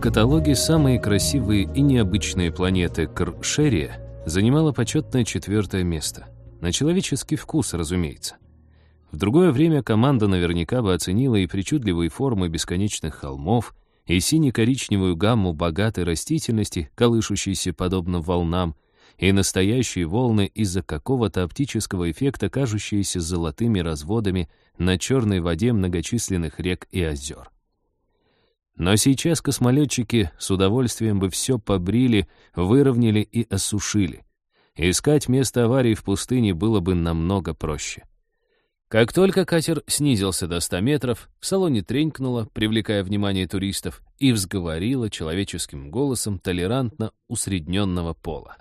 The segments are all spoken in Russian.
Каталоге самые красивые и необычные планеты Кршерия занимала почетное четвертое место. На человеческий вкус, разумеется. В другое время команда наверняка бы оценила и причудливые формы бесконечных холмов, и сине-коричневую гамму богатой растительности, колышущейся подобно волнам, и настоящие волны из-за какого-то оптического эффекта, кажущиеся золотыми разводами на черной воде многочисленных рек и озер. Но сейчас космолетчики с удовольствием бы все побрили, выровняли и осушили. Искать место аварии в пустыне было бы намного проще. Как только катер снизился до 100 метров, в салоне тренькнуло, привлекая внимание туристов, и взговорило человеческим голосом толерантно усредненного пола.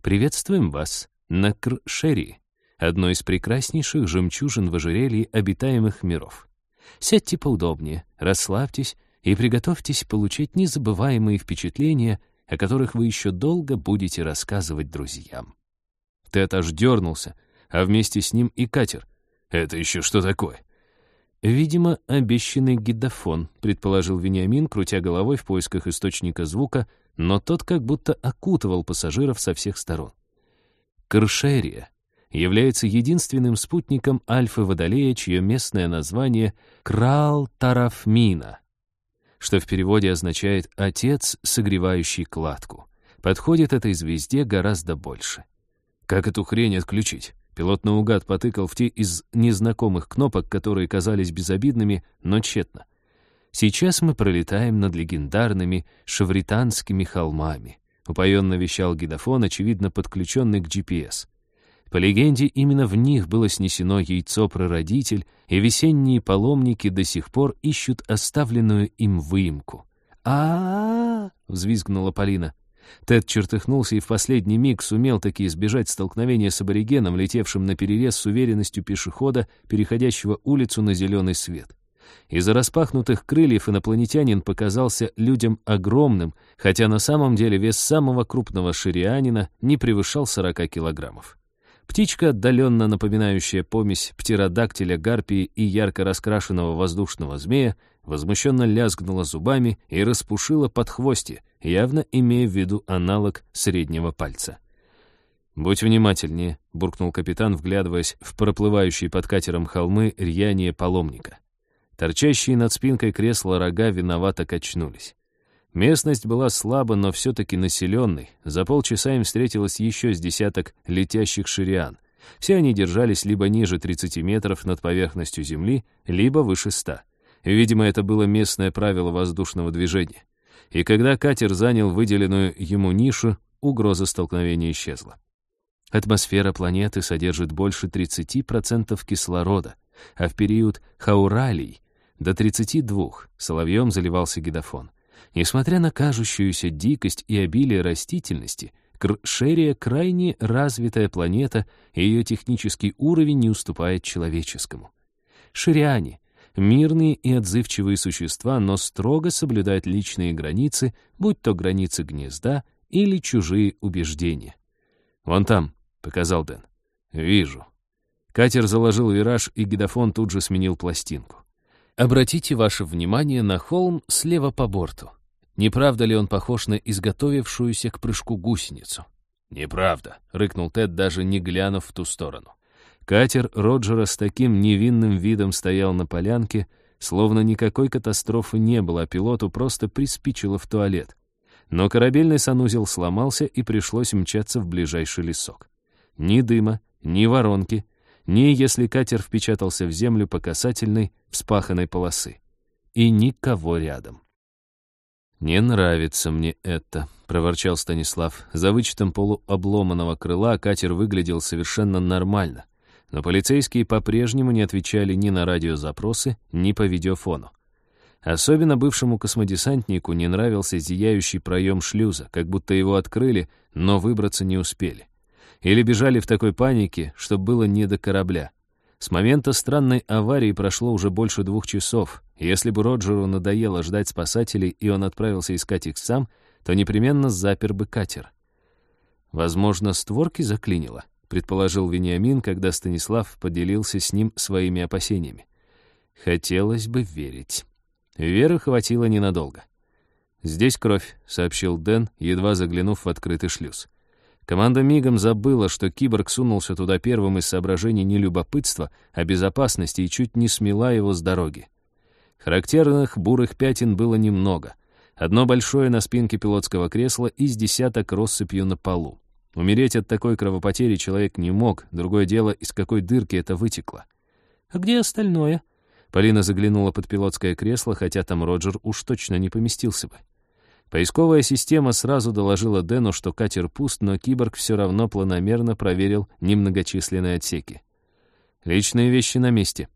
«Приветствуем вас на Кршери, одной из прекраснейших жемчужин в ожерелье обитаемых миров. Сядьте поудобнее, расслабьтесь и приготовьтесь получить незабываемые впечатления, о которых вы еще долго будете рассказывать друзьям. Тед аж дернулся, а вместе с ним и катер. «Это еще что такое?» «Видимо, обещанный гидофон», — предположил Вениамин, крутя головой в поисках источника звука, но тот как будто окутывал пассажиров со всех сторон. Кршерия является единственным спутником Альфы-Водолея, чье местное название — Крал-Тарафмина что в переводе означает «отец, согревающий кладку». Подходит этой звезде гораздо больше. Как эту хрень отключить? Пилот наугад потыкал в те из незнакомых кнопок, которые казались безобидными, но тщетно. Сейчас мы пролетаем над легендарными шавританскими холмами. Упоенно вещал гидофон, очевидно подключенный к GPS. По легенде, именно в них было снесено яйцо-прародитель, и весенние паломники до сих пор ищут оставленную им выемку. а, взвизгнула Полина. Тед чертыхнулся и в последний миг сумел таки избежать столкновения с аборигеном, летевшим на перерез с уверенностью пешехода, переходящего улицу на зеленый свет. Из-за распахнутых крыльев инопланетянин показался людям огромным, хотя на самом деле вес самого крупного ширианина не превышал 40 килограммов. Птичка, отдаленно напоминающая помесь птеродактиля, гарпии и ярко раскрашенного воздушного змея, возмущенно лязгнула зубами и распушила подхвостье, явно имея в виду аналог среднего пальца. «Будь внимательнее», — буркнул капитан, вглядываясь в проплывающие под катером холмы рьяние паломника. Торчащие над спинкой кресла рога виновато качнулись. Местность была слабо, но все-таки населенной. За полчаса им встретилось еще с десяток летящих шириан. Все они держались либо ниже 30 метров над поверхностью Земли, либо выше 100. Видимо, это было местное правило воздушного движения. И когда катер занял выделенную ему нишу, угроза столкновения исчезла. Атмосфера планеты содержит больше 30% кислорода, а в период хауралий до 32 соловьем заливался гидофон. Несмотря на кажущуюся дикость и обилие растительности, Кршерия — крайне развитая планета, и ее технический уровень не уступает человеческому. Шириане — мирные и отзывчивые существа, но строго соблюдают личные границы, будь то границы гнезда или чужие убеждения. «Вон там», — показал Дэн. «Вижу». Катер заложил вираж, и гидофон тут же сменил пластинку. Обратите ваше внимание на холм слева по борту. Не правда ли он похож на изготовившуюся к прыжку гусеницу? «Неправда», — рыкнул Тед, даже не глянув в ту сторону. Катер Роджера с таким невинным видом стоял на полянке, словно никакой катастрофы не было, а пилоту просто приспичило в туалет. Но корабельный санузел сломался, и пришлось мчаться в ближайший лесок. Ни дыма, ни воронки, ни если катер впечатался в землю по касательной вспаханной полосы. И никого рядом. «Не нравится мне это», — проворчал Станислав. За вычетом полуобломанного крыла катер выглядел совершенно нормально, но полицейские по-прежнему не отвечали ни на радиозапросы, ни по видеофону. Особенно бывшему космодесантнику не нравился зияющий проем шлюза, как будто его открыли, но выбраться не успели. Или бежали в такой панике, что было не до корабля. С момента странной аварии прошло уже больше двух часов. Если бы Роджеру надоело ждать спасателей, и он отправился искать их сам, то непременно запер бы катер. Возможно, створки заклинило, предположил Вениамин, когда Станислав поделился с ним своими опасениями. Хотелось бы верить. Веры хватило ненадолго. «Здесь кровь», — сообщил Дэн, едва заглянув в открытый шлюз. Команда мигом забыла, что киборг сунулся туда первым из соображений не любопытства, а безопасности и чуть не смела его с дороги. Характерных бурых пятен было немного. Одно большое на спинке пилотского кресла и с десяток россыпью на полу. Умереть от такой кровопотери человек не мог, другое дело, из какой дырки это вытекло. «А где остальное?» Полина заглянула под пилотское кресло, хотя там Роджер уж точно не поместился бы. Поисковая система сразу доложила Дэну, что катер пуст, но киборг все равно планомерно проверил немногочисленные отсеки. Личные вещи на месте.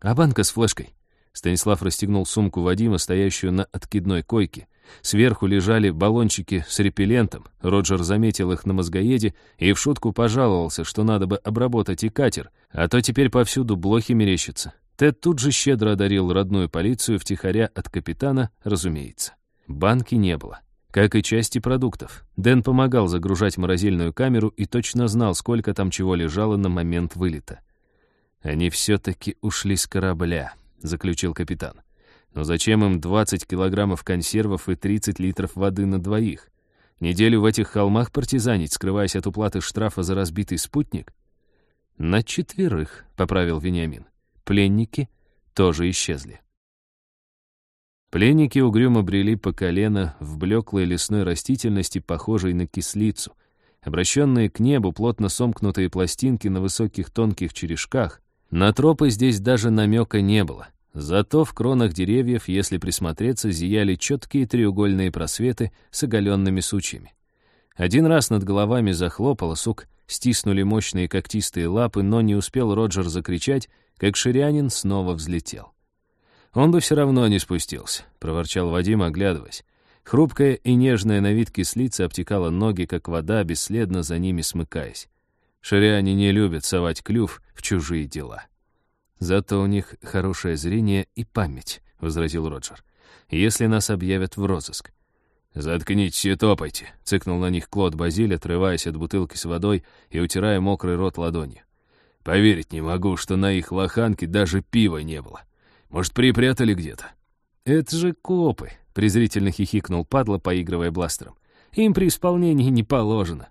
А банка с флешкой? Станислав расстегнул сумку Вадима, стоящую на откидной койке. Сверху лежали баллончики с репеллентом. Роджер заметил их на мозгоеде и в шутку пожаловался, что надо бы обработать и катер, а то теперь повсюду блохи мерещатся. Тед тут же щедро одарил родную полицию втихаря от капитана, разумеется. Банки не было. Как и части продуктов. Дэн помогал загружать морозильную камеру и точно знал, сколько там чего лежало на момент вылета. «Они все-таки ушли с корабля», — заключил капитан. «Но зачем им 20 килограммов консервов и 30 литров воды на двоих? Неделю в этих холмах партизанить, скрываясь от уплаты штрафа за разбитый спутник?» «На четверых», — поправил Вениамин. Пленники тоже исчезли. Пленники угрюмо брели по колено в блеклой лесной растительности, похожей на кислицу. Обращенные к небу плотно сомкнутые пластинки на высоких тонких черешках. На тропы здесь даже намека не было. Зато в кронах деревьев, если присмотреться, зияли четкие треугольные просветы с оголенными сучьями. Один раз над головами захлопало, сук, стиснули мощные когтистые лапы, но не успел Роджер закричать, как ширянин снова взлетел. «Он бы все равно не спустился», — проворчал Вадим, оглядываясь. Хрупкая и нежная на вид кислица обтекала ноги, как вода, бесследно за ними смыкаясь. Ширяне не любят совать клюв в чужие дела. «Зато у них хорошее зрение и память», — возразил Роджер. «Если нас объявят в розыск». «Заткнитесь и топайте», — цыкнул на них Клод Базиль, отрываясь от бутылки с водой и утирая мокрый рот ладонью. «Поверить не могу, что на их лоханке даже пива не было. Может, припрятали где-то?» «Это же копы», — презрительно хихикнул падла, поигрывая бластером. «Им при исполнении не положено».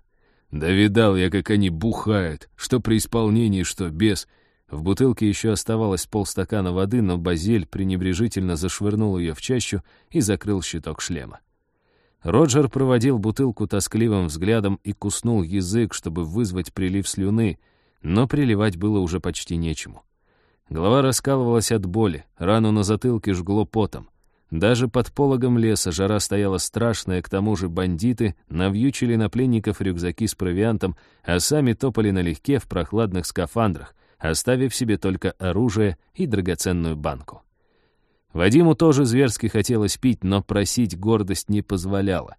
«Да видал я, как они бухают, что при исполнении, что без». В бутылке еще оставалось полстакана воды, но Базиль пренебрежительно зашвырнул ее в чащу и закрыл щиток шлема. Роджер проводил бутылку тоскливым взглядом и куснул язык, чтобы вызвать прилив слюны, но приливать было уже почти нечему. Голова раскалывалась от боли, рану на затылке жгло потом. Даже под пологом леса жара стояла страшная, к тому же бандиты навьючили на пленников рюкзаки с провиантом, а сами топали налегке в прохладных скафандрах, оставив себе только оружие и драгоценную банку. Вадиму тоже зверски хотелось пить, но просить гордость не позволяла.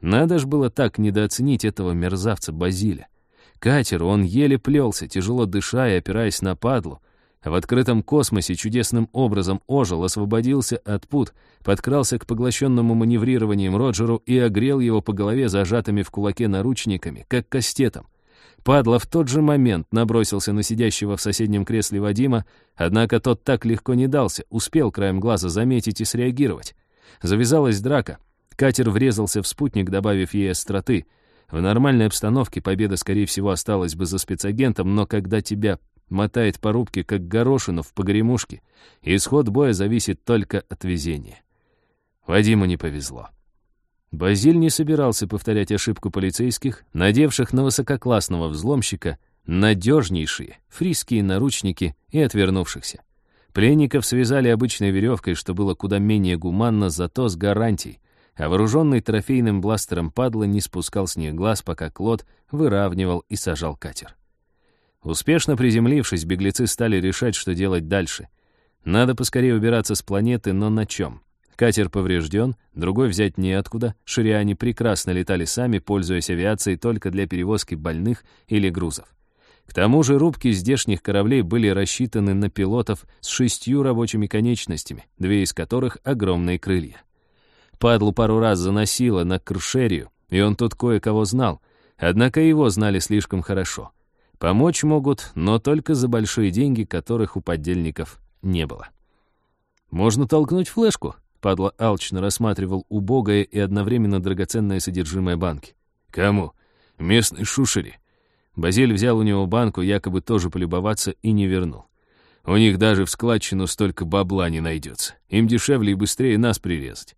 Надо ж было так недооценить этого мерзавца Базиля. Катер он еле плелся, тяжело дыша и опираясь на падлу, в открытом космосе чудесным образом ожил, освободился от пут, подкрался к поглощенному маневрированием Роджеру и огрел его по голове зажатыми в кулаке наручниками, как кастетом. Падла в тот же момент набросился на сидящего в соседнем кресле Вадима, однако тот так легко не дался, успел краем глаза заметить и среагировать. Завязалась драка. Катер врезался в спутник, добавив ей остроты. В нормальной обстановке победа, скорее всего, осталась бы за спецагентом, но когда тебя мотает по рубке, как горошину в погремушке, исход боя зависит только от везения. Вадиму не повезло. Базиль не собирался повторять ошибку полицейских, надевших на высококлассного взломщика надежнейшие фриские наручники и отвернувшихся. Пленников связали обычной веревкой, что было куда менее гуманно, зато с гарантией, а вооруженный трофейным бластером падла не спускал с них глаз, пока Клод выравнивал и сажал катер. Успешно приземлившись, беглецы стали решать, что делать дальше. Надо поскорее убираться с планеты, но на чем? Катер поврежден, другой взять неоткуда, шириане прекрасно летали сами, пользуясь авиацией только для перевозки больных или грузов. К тому же рубки здешних кораблей были рассчитаны на пилотов с шестью рабочими конечностями, две из которых — огромные крылья. Падлу пару раз заносило на кршерию, и он тут кое-кого знал, однако его знали слишком хорошо — Помочь могут, но только за большие деньги, которых у поддельников не было. «Можно толкнуть флешку», — Падла алчно рассматривал убогое и одновременно драгоценное содержимое банки. «Кому? Местной шушере?» Базиль взял у него банку, якобы тоже полюбоваться, и не вернул. У них даже в складчину столько бабла не найдется. Им дешевле и быстрее нас прирезать.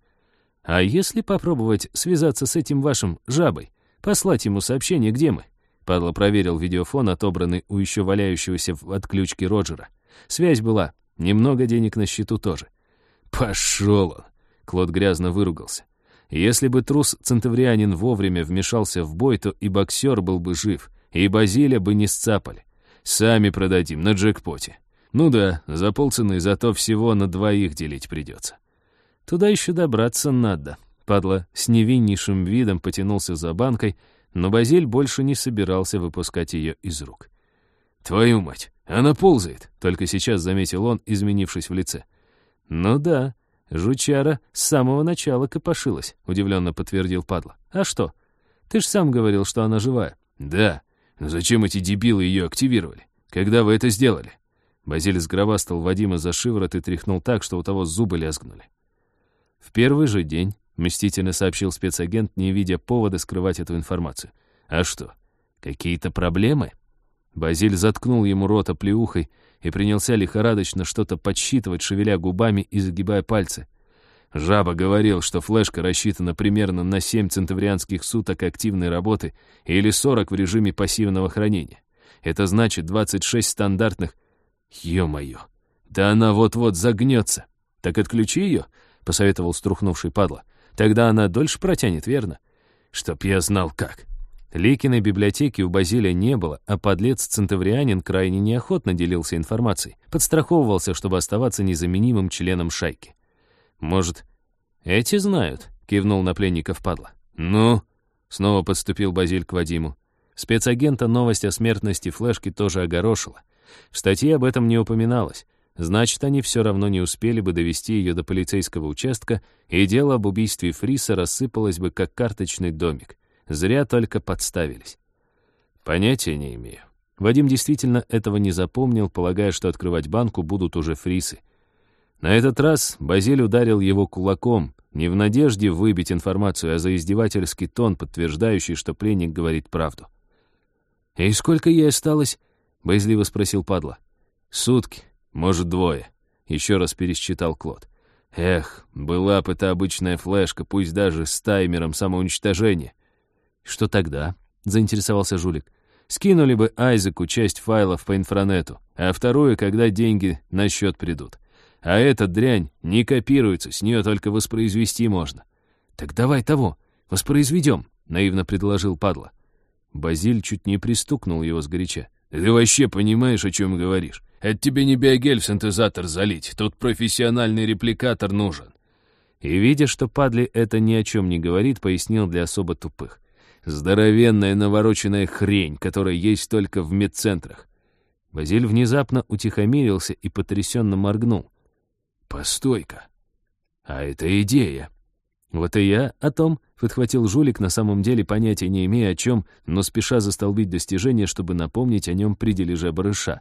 А если попробовать связаться с этим вашим жабой? Послать ему сообщение, где мы? Падла проверил видеофон, отобранный у еще валяющегося в отключке Роджера. Связь была. Немного денег на счету тоже. Пошел он. Клод грязно выругался. Если бы трус-центаврианин вовремя вмешался в бой, то и боксер был бы жив, и Базиля бы не сцапали. Сами продадим на джекпоте. Ну да, за полцены, зато всего на двоих делить придется. Туда еще добраться надо. Падла с невиннейшим видом потянулся за банкой, но Базиль больше не собирался выпускать ее из рук. «Твою мать, она ползает!» — только сейчас заметил он, изменившись в лице. «Ну да, жучара с самого начала копошилась», — удивленно подтвердил Падла. «А что? Ты ж сам говорил, что она живая». «Да, но зачем эти дебилы ее активировали? Когда вы это сделали?» Базиль сгробастал Вадима за шиворот и тряхнул так, что у того зубы лязгнули. В первый же день, мстительно сообщил спецагент, не видя повода скрывать эту информацию. А что, какие-то проблемы? Базиль заткнул ему рот оплеухой и принялся лихорадочно что-то подсчитывать, шевеля губами и загибая пальцы. Жаба говорил, что флешка рассчитана примерно на 7 центаврианских суток активной работы или 40 в режиме пассивного хранения. Это значит 26 стандартных Ё-моё, да она вот-вот загнется. Так отключи ее, — посоветовал струхнувший падла. Тогда она дольше протянет, верно? Чтоб я знал как. Ликиной библиотеки у Базилия не было, а подлец-центаврианин крайне неохотно делился информацией, подстраховывался, чтобы оставаться незаменимым членом шайки. «Может, эти знают?» — кивнул на пленников падла. «Ну?» — снова подступил Базиль к Вадиму. Спецагента новость о смертности флешки тоже огорошила. В статье об этом не упоминалось. Значит, они все равно не успели бы довести ее до полицейского участка, и дело об убийстве Фриса рассыпалось бы как карточный домик. Зря только подставились. Понятия не имею. Вадим действительно этого не запомнил, полагая, что открывать банку будут уже фрисы. На этот раз Базиль ударил его кулаком, не в надежде выбить информацию, а за издевательский тон, подтверждающий, что пленник говорит правду. «И сколько ей осталось?» — боязливо спросил падла. «Сутки, может, двое», — еще раз пересчитал Клод. «Эх, была бы это обычная флешка, пусть даже с таймером самоуничтожения». «Что тогда?» — заинтересовался жулик. «Скинули бы Айзеку часть файлов по инфранету, а вторую, когда деньги на счет придут. А эта дрянь не копируется, с нее только воспроизвести можно». «Так давай того, воспроизведем», — наивно предложил падла. Базиль чуть не пристукнул его сгоряча. Ты вообще понимаешь, о чем говоришь? Это тебе не биогель в синтезатор залить, тут профессиональный репликатор нужен. И, видя, что Падли это ни о чем не говорит, пояснил для особо тупых. Здоровенная навороченная хрень, которая есть только в медцентрах. Базиль внезапно утихомирился и потрясенно моргнул. «Постой-ка! А это идея!» «Вот и я о том», — подхватил жулик, на самом деле понятия не имея о чем, но спеша застолбить достижение, чтобы напомнить о нем при дележе барыша.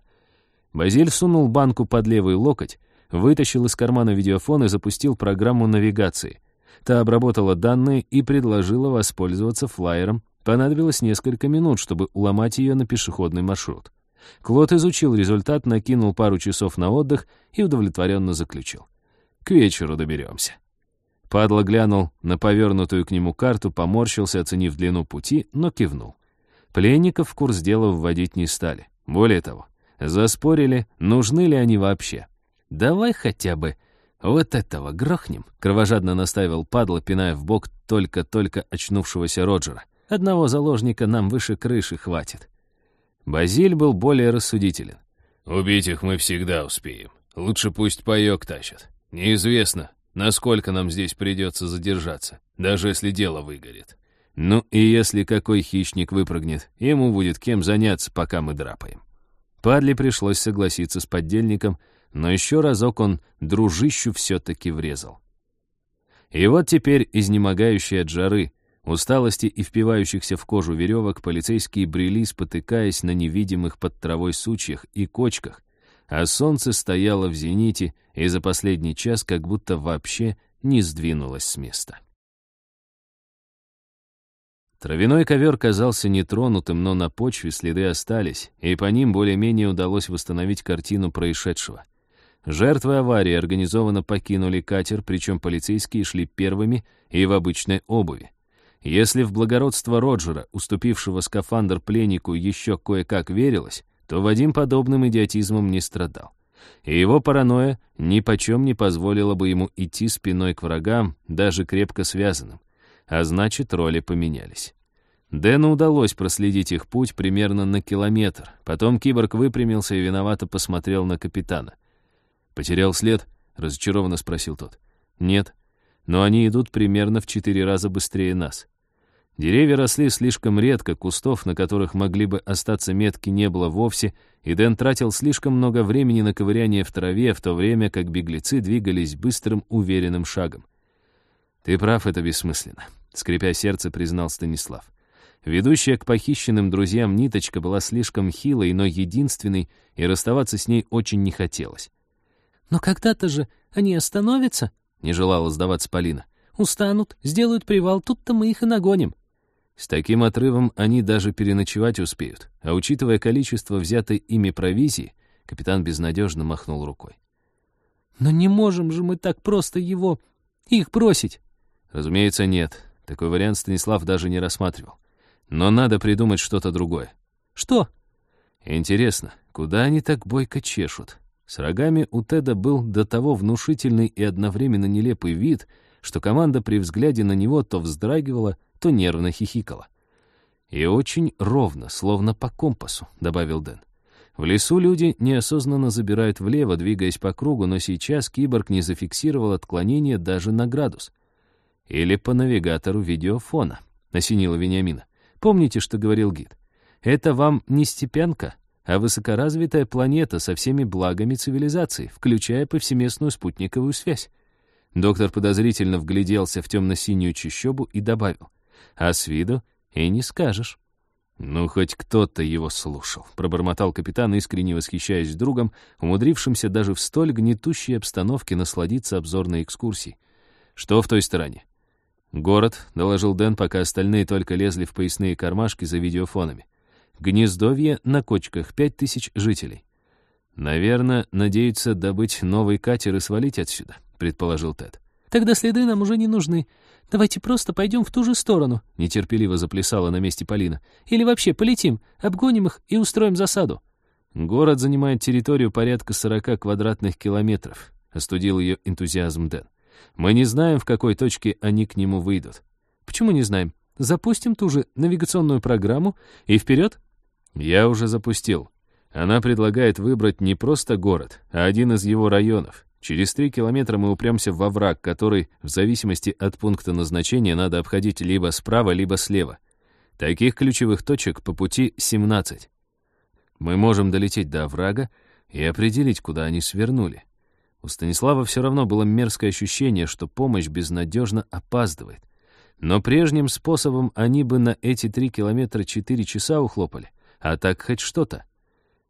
Базиль сунул банку под левый локоть, вытащил из кармана видеофон и запустил программу навигации. Та обработала данные и предложила воспользоваться флайером. Понадобилось несколько минут, чтобы уломать ее на пешеходный маршрут. Клод изучил результат, накинул пару часов на отдых и удовлетворенно заключил. «К вечеру доберемся». Падла глянул на повернутую к нему карту, поморщился, оценив длину пути, но кивнул. Пленников в курс дела вводить не стали. Более того, заспорили, нужны ли они вообще. «Давай хотя бы вот этого грохнем», — кровожадно наставил Падла, пиная в бок только-только очнувшегося Роджера. «Одного заложника нам выше крыши хватит». Базиль был более рассудителен. «Убить их мы всегда успеем. Лучше пусть паёк тащат. Неизвестно, Насколько нам здесь придется задержаться, даже если дело выгорит. Ну и если какой хищник выпрыгнет, ему будет кем заняться, пока мы драпаем. Падли пришлось согласиться с поддельником, но еще разок он дружищу все-таки врезал. И вот теперь, изнемогающие от жары, усталости и впивающихся в кожу веревок, полицейские брели, спотыкаясь на невидимых под травой сучьях и кочках, а солнце стояло в зените и за последний час как будто вообще не сдвинулась с места. Травяной ковер казался нетронутым, но на почве следы остались, и по ним более-менее удалось восстановить картину происшедшего. Жертвы аварии организованно покинули катер, причем полицейские шли первыми и в обычной обуви. Если в благородство Роджера, уступившего скафандр пленнику, еще кое-как верилось, то Вадим подобным идиотизмом не страдал. И его паранойя ни почем не позволила бы ему идти спиной к врагам, даже крепко связанным. А значит, роли поменялись. Дэну удалось проследить их путь примерно на километр. Потом киборг выпрямился и виновато посмотрел на капитана. «Потерял след?» — разочарованно спросил тот. «Нет, но они идут примерно в четыре раза быстрее нас. Деревья росли слишком редко, кустов, на которых могли бы остаться метки, не было вовсе, и Дэн тратил слишком много времени на ковыряние в траве, в то время как беглецы двигались быстрым, уверенным шагом. «Ты прав, это бессмысленно», — скрипя сердце, признал Станислав. Ведущая к похищенным друзьям ниточка была слишком хилой, но единственной, и расставаться с ней очень не хотелось. «Но когда-то же они остановятся?» — не желала сдаваться Полина. «Устанут, сделают привал, тут-то мы их и нагоним». С таким отрывом они даже переночевать успеют, а учитывая количество взятой ими провизии, капитан безнадежно махнул рукой. «Но не можем же мы так просто его... их бросить!» Разумеется, нет. Такой вариант Станислав даже не рассматривал. Но надо придумать что-то другое. «Что?» «Интересно, куда они так бойко чешут?» С рогами у Теда был до того внушительный и одновременно нелепый вид, что команда при взгляде на него то вздрагивала, то нервно хихикала. «И очень ровно, словно по компасу», — добавил Дэн. В лесу люди неосознанно забирают влево, двигаясь по кругу, но сейчас киборг не зафиксировал отклонение даже на градус. Или по навигатору видеофона, — осенила Вениамина. Помните, что говорил гид? Это вам не степенка, а высокоразвитая планета со всеми благами цивилизации, включая повсеместную спутниковую связь. Доктор подозрительно вгляделся в темно-синюю чащобу и добавил, «А с виду и не скажешь». «Ну, хоть кто-то его слушал», — пробормотал капитан, искренне восхищаясь другом, умудрившимся даже в столь гнетущей обстановке насладиться обзорной экскурсией. «Что в той стороне?» «Город», — доложил Дэн, пока остальные только лезли в поясные кармашки за видеофонами. Гнездовье на кочках, пять тысяч жителей. Наверное, надеются добыть новый катер и свалить отсюда, предположил Тед. Тогда следы нам уже не нужны. Давайте просто пойдем в ту же сторону, нетерпеливо заплясала на месте Полина. Или вообще полетим, обгоним их и устроим засаду. Город занимает территорию порядка сорока квадратных километров, остудил ее энтузиазм Дэн. Мы не знаем, в какой точке они к нему выйдут. Почему не знаем? Запустим ту же навигационную программу и вперед? Я уже запустил. Она предлагает выбрать не просто город, а один из его районов. Через три километра мы упрямся во враг, который, в зависимости от пункта назначения, надо обходить либо справа, либо слева. Таких ключевых точек по пути 17. Мы можем долететь до врага и определить, куда они свернули. У Станислава все равно было мерзкое ощущение, что помощь безнадежно опаздывает. Но прежним способом они бы на эти три километра четыре часа ухлопали, а так хоть что-то.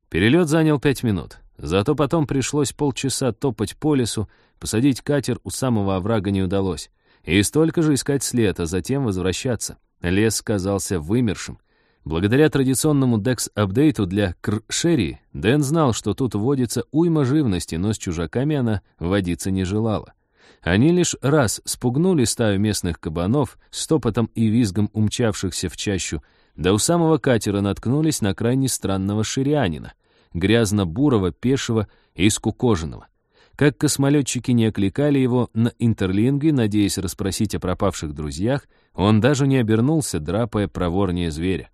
Перелет занял пять минут. Зато потом пришлось полчаса топать по лесу, посадить катер у самого оврага не удалось. И столько же искать след, а затем возвращаться. Лес казался вымершим. Благодаря традиционному DEX-апдейту для Кршерии, Дэн знал, что тут водится уйма живности, но с чужаками она водиться не желала. Они лишь раз спугнули стаю местных кабанов, стопотом и визгом умчавшихся в чащу, да у самого катера наткнулись на крайне странного ширианина, грязно-бурого, пешего и скукоженного. Как космолетчики не окликали его на интерлинге, надеясь расспросить о пропавших друзьях, он даже не обернулся, драпая проворнее зверя.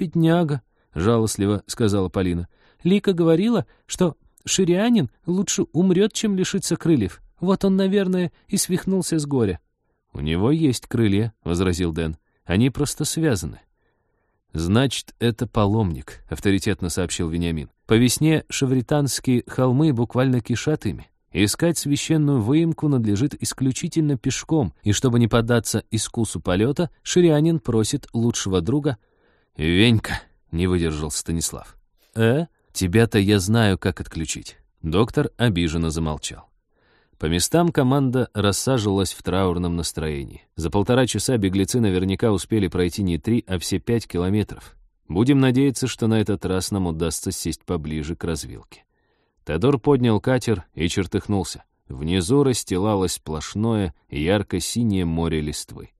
«Бедняга», — жалостливо сказала Полина. «Лика говорила, что ширианин лучше умрет, чем лишится крыльев. Вот он, наверное, и свихнулся с горя». «У него есть крылья», — возразил Дэн. «Они просто связаны». «Значит, это паломник», — авторитетно сообщил Вениамин. «По весне шавританские холмы буквально кишат ими. Искать священную выемку надлежит исключительно пешком, и чтобы не поддаться искусу полета, ширянин просит лучшего друга. «Венька», — не выдержал Станислав. «Э? Тебя-то я знаю, как отключить». Доктор обиженно замолчал. По местам команда рассаживалась в траурном настроении. За полтора часа беглецы наверняка успели пройти не три, а все пять километров. Будем надеяться, что на этот раз нам удастся сесть поближе к развилке. Теодор поднял катер и чертыхнулся. Внизу расстилалось сплошное ярко-синее море листвы.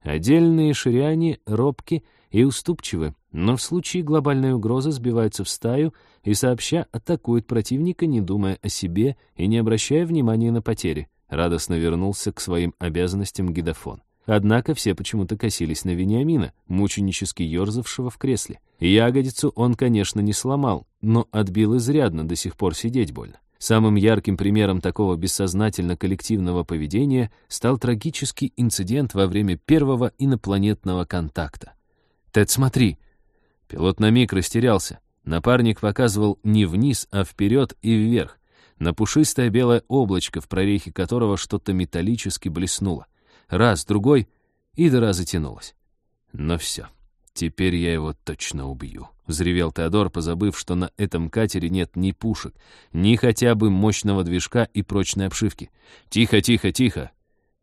Отдельные ширяне робки и уступчивы, но в случае глобальной угрозы сбиваются в стаю и сообща атакуют противника, не думая о себе и не обращая внимания на потери. Радостно вернулся к своим обязанностям гидофон. Однако все почему-то косились на Вениамина, мученически ерзавшего в кресле. Ягодицу он, конечно, не сломал, но отбил изрядно, до сих пор сидеть больно. Самым ярким примером такого бессознательно-коллективного поведения стал трагический инцидент во время первого инопланетного контакта. «Тед, смотри!» Пилот на миг растерялся. Напарник показывал не вниз, а вперед и вверх, на пушистое белое облачко, в прорехе которого что-то металлически блеснуло. Раз, другой, и дыра затянулась. Но все. «Теперь я его точно убью», — взревел Теодор, позабыв, что на этом катере нет ни пушек, ни хотя бы мощного движка и прочной обшивки. «Тихо, тихо, тихо!»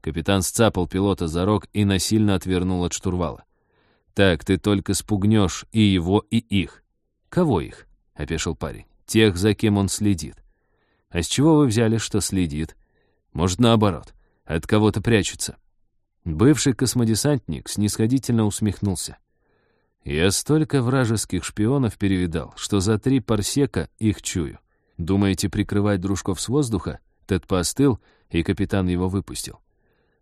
Капитан сцапал пилота за рог и насильно отвернул от штурвала. «Так ты только спугнешь и его, и их». «Кого их?» — опешил парень. «Тех, за кем он следит». «А с чего вы взяли, что следит?» «Может, наоборот, от кого-то прячется». Бывший космодесантник снисходительно усмехнулся. Я столько вражеских шпионов перевидал, что за три парсека их чую. Думаете прикрывать дружков с воздуха? Тед поостыл, и капитан его выпустил.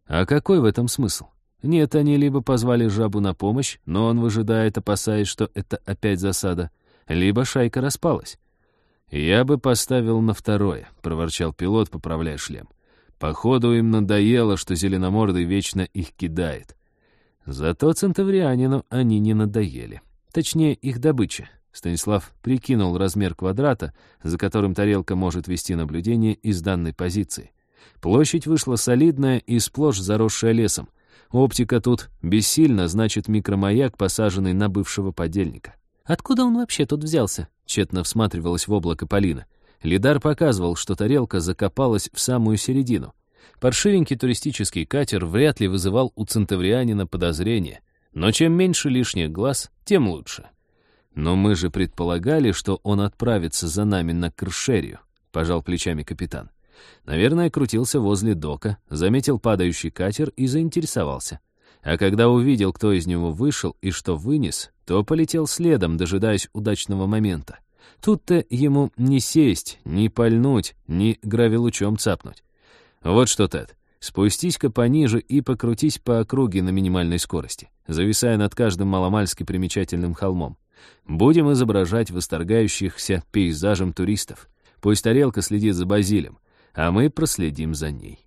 А какой в этом смысл? Нет, они либо позвали жабу на помощь, но он выжидает, опасаясь, что это опять засада, либо шайка распалась. «Я бы поставил на второе», — проворчал пилот, поправляя шлем. «Походу им надоело, что зеленомордый вечно их кидает. Зато центаврианину они не надоели. Точнее, их добыча. Станислав прикинул размер квадрата, за которым тарелка может вести наблюдение из данной позиции. Площадь вышла солидная и сплошь заросшая лесом. Оптика тут бессильна, значит, микромаяк, посаженный на бывшего подельника. «Откуда он вообще тут взялся?» — тщетно всматривалась в облако Полина. Лидар показывал, что тарелка закопалась в самую середину. Паршивенький туристический катер вряд ли вызывал у центаврианина подозрения, но чем меньше лишних глаз, тем лучше. «Но мы же предполагали, что он отправится за нами на Кршерию», — пожал плечами капитан. Наверное, крутился возле дока, заметил падающий катер и заинтересовался. А когда увидел, кто из него вышел и что вынес, то полетел следом, дожидаясь удачного момента. Тут-то ему не сесть, не пальнуть, ни гравилучом цапнуть. Вот что, Тед, спустись-ка пониже и покрутись по округе на минимальной скорости, зависая над каждым маломальски примечательным холмом. Будем изображать восторгающихся пейзажем туристов. Пусть тарелка следит за Базилем, а мы проследим за ней.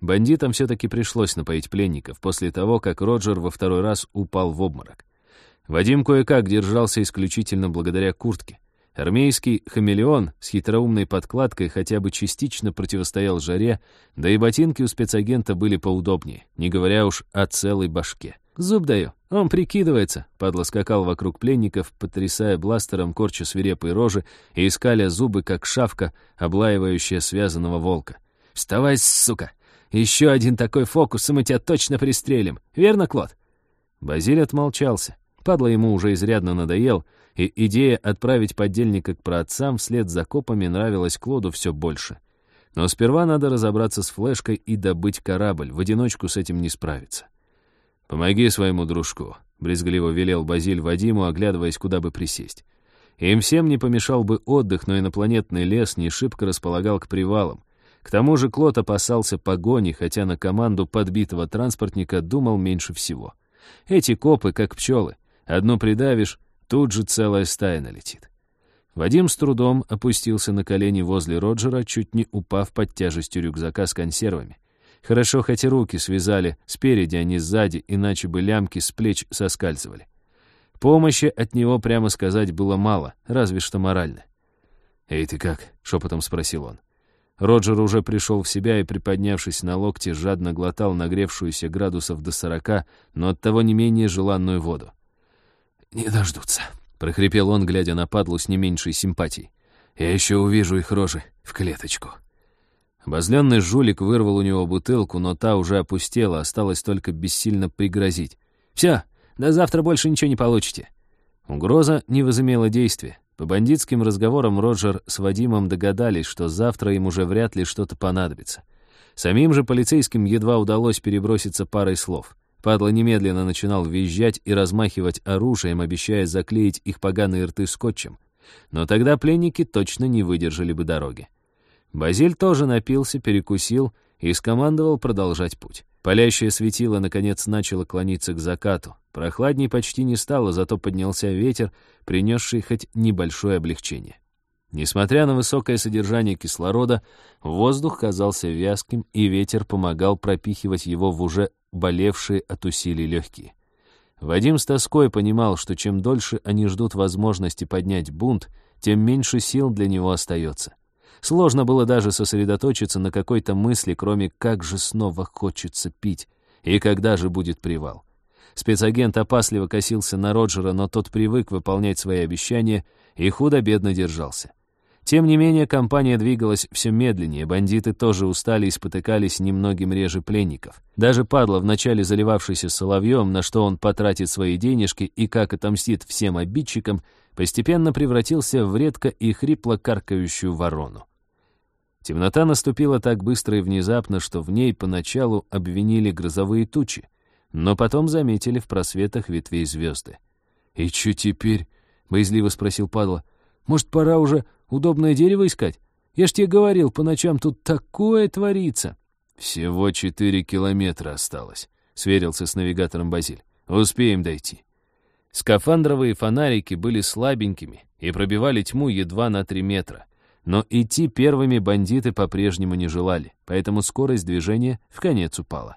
Бандитам все-таки пришлось напоить пленников после того, как Роджер во второй раз упал в обморок. Вадим кое-как держался исключительно благодаря куртке. Армейский хамелеон с хитроумной подкладкой хотя бы частично противостоял жаре, да и ботинки у спецагента были поудобнее, не говоря уж о целой башке. «Зуб даю, он прикидывается», — падла скакал вокруг пленников, потрясая бластером корча свирепой рожи и искаля зубы, как шавка, облаивающая связанного волка. «Вставай, сука! Еще один такой фокус, и мы тебя точно пристрелим. Верно, Клод?» Базиль отмолчался. Падла ему уже изрядно надоел, и идея отправить подельника к праотцам вслед за копами нравилась Клоду все больше. Но сперва надо разобраться с флешкой и добыть корабль, в одиночку с этим не справиться. «Помоги своему дружку», — брезгливо велел Базиль Вадиму, оглядываясь, куда бы присесть. Им всем не помешал бы отдых, но инопланетный лес не шибко располагал к привалам. К тому же Клод опасался погони, хотя на команду подбитого транспортника думал меньше всего. Эти копы, как пчелы, одну придавишь, Тут же целая стая налетит. Вадим с трудом опустился на колени возле Роджера, чуть не упав под тяжестью рюкзака с консервами. Хорошо, хоть и руки связали, спереди, а не сзади, иначе бы лямки с плеч соскальзывали. Помощи от него, прямо сказать, было мало, разве что морально. «Эй, ты как?» — шепотом спросил он. Роджер уже пришел в себя и, приподнявшись на локте, жадно глотал нагревшуюся градусов до сорока, но оттого не менее желанную воду. «Не дождутся», — прохрипел он, глядя на падлу с не меньшей симпатией. Я еще увижу их рожи в клеточку». Обозленный жулик вырвал у него бутылку, но та уже опустела, осталось только бессильно пригрозить. «Все, до завтра больше ничего не получите». Угроза не возымела действия. По бандитским разговорам Роджер с Вадимом догадались, что завтра им уже вряд ли что-то понадобится. Самим же полицейским едва удалось переброситься парой слов. Падла немедленно начинал визжать и размахивать оружием, обещая заклеить их поганые рты скотчем. Но тогда пленники точно не выдержали бы дороги. Базиль тоже напился, перекусил и скомандовал продолжать путь. Палящее светило, наконец, начало клониться к закату. Прохладней почти не стало, зато поднялся ветер, принесший хоть небольшое облегчение. Несмотря на высокое содержание кислорода, воздух казался вязким, и ветер помогал пропихивать его в уже болевшие от усилий легкие. Вадим с тоской понимал, что чем дольше они ждут возможности поднять бунт, тем меньше сил для него остается. Сложно было даже сосредоточиться на какой-то мысли, кроме «как же снова хочется пить» и «когда же будет привал». Спецагент опасливо косился на Роджера, но тот привык выполнять свои обещания и худо-бедно держался. Тем не менее, компания двигалась все медленнее, бандиты тоже устали и спотыкались немногим реже пленников. Даже падла, вначале заливавшийся соловьем, на что он потратит свои денежки и как отомстит всем обидчикам, постепенно превратился в редко и хрипло каркающую ворону. Темнота наступила так быстро и внезапно, что в ней поначалу обвинили грозовые тучи, но потом заметили в просветах ветвей звезды. «И что теперь?» — боязливо спросил падла. «Может, пора уже удобное дерево искать? Я ж тебе говорил, по ночам тут такое творится». «Всего четыре километра осталось», — сверился с навигатором Базиль. «Успеем дойти». Скафандровые фонарики были слабенькими и пробивали тьму едва на три метра. Но идти первыми бандиты по-прежнему не желали, поэтому скорость движения в конец упала.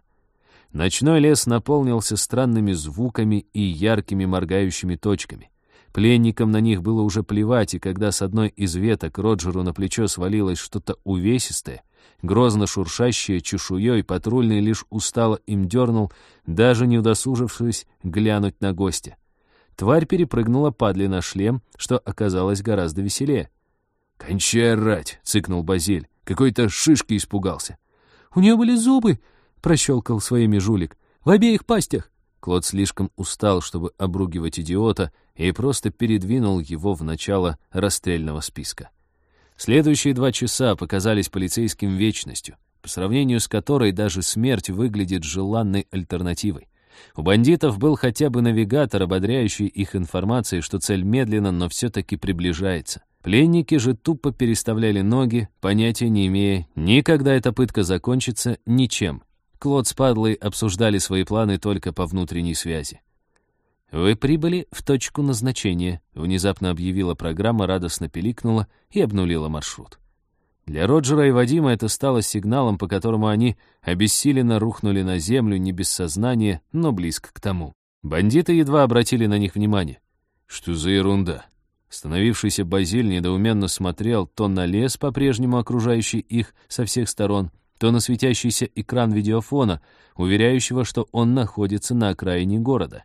Ночной лес наполнился странными звуками и яркими моргающими точками. Пленникам на них было уже плевать, и когда с одной из веток Роджеру на плечо свалилось что-то увесистое, грозно шуршащее чешуей, патрульный лишь устало им дернул, даже не удосужившись глянуть на гостя. Тварь перепрыгнула падли на шлем, что оказалось гораздо веселее. «Кончай орать!» — цыкнул Базиль. «Какой-то шишки испугался». «У нее были зубы!» — прощелкал своими жулик. «В обеих пастях!» Клод слишком устал, чтобы обругивать идиота, и просто передвинул его в начало расстрельного списка. Следующие два часа показались полицейским вечностью, по сравнению с которой даже смерть выглядит желанной альтернативой. У бандитов был хотя бы навигатор, ободряющий их информацией, что цель медленно, но все-таки приближается. Пленники же тупо переставляли ноги, понятия не имея, никогда эта пытка закончится ничем. Клод с Падлой обсуждали свои планы только по внутренней связи. «Вы прибыли в точку назначения», — внезапно объявила программа, радостно пиликнула и обнулила маршрут. Для Роджера и Вадима это стало сигналом, по которому они обессиленно рухнули на землю, не без сознания, но близко к тому. Бандиты едва обратили на них внимание. «Что за ерунда?» Становившийся Базиль недоуменно смотрел то на лес, по-прежнему окружающий их со всех сторон, то на светящийся экран видеофона, уверяющего, что он находится на окраине города.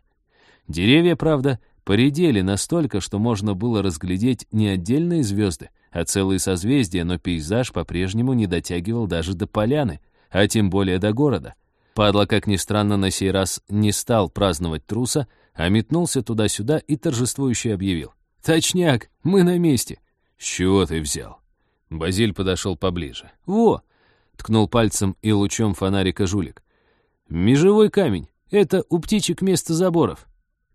Деревья, правда, поредели настолько, что можно было разглядеть не отдельные звезды, а целые созвездия, но пейзаж по-прежнему не дотягивал даже до поляны, а тем более до города. Падла, как ни странно, на сей раз не стал праздновать труса, а метнулся туда-сюда и торжествующе объявил. «Точняк, мы на месте». «С чего ты взял?» Базиль подошел поближе. «Во!» — ткнул пальцем и лучом фонарика жулик. «Межевой камень. Это у птичек место заборов».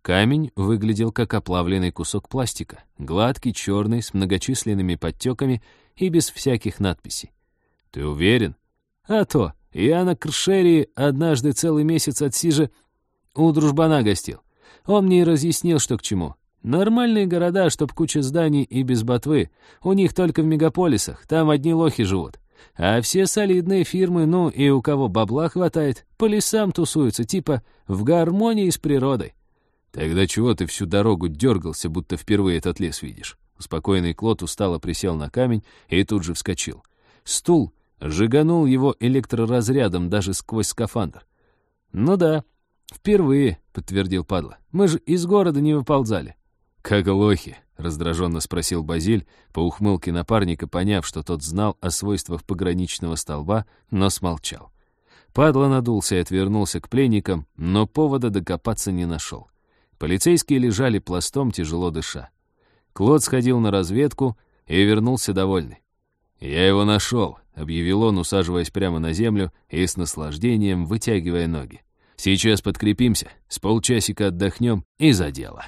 Камень выглядел как оплавленный кусок пластика, гладкий, черный, с многочисленными подтеками и без всяких надписей. «Ты уверен?» «А то. Я на Кршерии однажды целый месяц отсижа у дружбана гостил. Он мне и разъяснил, что к чему. Нормальные города, чтоб куча зданий и без ботвы. У них только в мегаполисах, там одни лохи живут. А все солидные фирмы, ну и у кого бабла хватает, по лесам тусуются, типа в гармонии с природой. Тогда чего ты всю дорогу дергался, будто впервые этот лес видишь? Спокойный Клод устало присел на камень и тут же вскочил. Стул сжиганул его электроразрядом даже сквозь скафандр. «Ну да, впервые», — подтвердил падла. «Мы же из города не выползали». «Как лохи», — раздраженно спросил Базиль, по ухмылке напарника, поняв, что тот знал о свойствах пограничного столба, но смолчал. Падла надулся и отвернулся к пленникам, но повода докопаться не нашел. Полицейские лежали пластом, тяжело дыша. Клод сходил на разведку и вернулся довольный. «Я его нашел», — объявил он, усаживаясь прямо на землю и с наслаждением вытягивая ноги. «Сейчас подкрепимся, с полчасика отдохнем и за дело».